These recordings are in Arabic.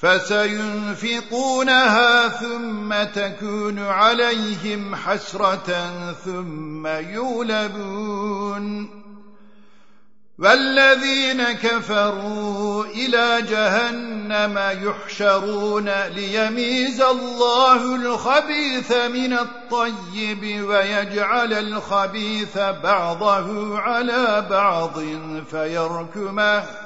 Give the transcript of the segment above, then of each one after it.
فسينفقونها ثم تكون عليهم حسرة ثم يولبون والذين كفروا إلى جهنم يحشرون ليميز الله الخبيث من الطيب ويجعل الخبيث بعضه على بعض فيركمه.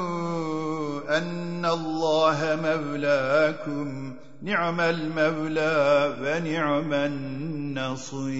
أن الله مولاكم. نعم المولى ونعم النصير.